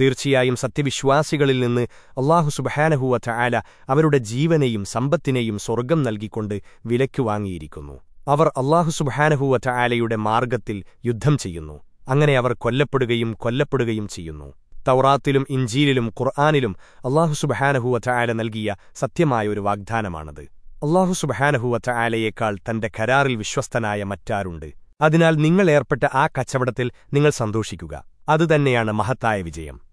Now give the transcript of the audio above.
തീർച്ചയായും സത്യവിശ്വാസികളിൽ നിന്ന് അള്ളാഹു സുബഹാനഹുവ ചായാല അവരുടെ ജീവനെയും സമ്പത്തിനെയും സ്വർഗം നൽകിക്കൊണ്ട് വിലയ്ക്കു വാങ്ങിയിരിക്കുന്നു. അവർ അള്ളാഹു സുബഹാനഹുവ ചായാലയുടെ മാർഗത്തിൽ യുദ്ധം ചെയ്യുന്നു. അങ്ങനെ അവർ കൊല്ലപ്പെടുകയും കൊല്ലപ്പെടുകയും ചെയ്യുന്നു. തൗറാത്തിലും ഇഞ്ചീലിലും ഖുർആാനിലും അള്ളാഹു സുബഹാനഹുവ ചായാല നൽകിയ സത്യമായ ഒരു വാഗ്ദാനമാണത്. അള്ളാഹു സുബഹാനഹുവ ചായാലയേക്കാൾ തന്റെ കരാറിൽ വിശ്വസ്തനായ മറ്റാരുണ്ട്. അതിനാൽ നിങ്ങൾ ഏർപ്പെട്ട ആ കച്ചവടത്തിൽ നിങ്ങൾ സന്തോഷിക്കുക. അതുതന്നെയാണ് മഹത്തായ വിജയം.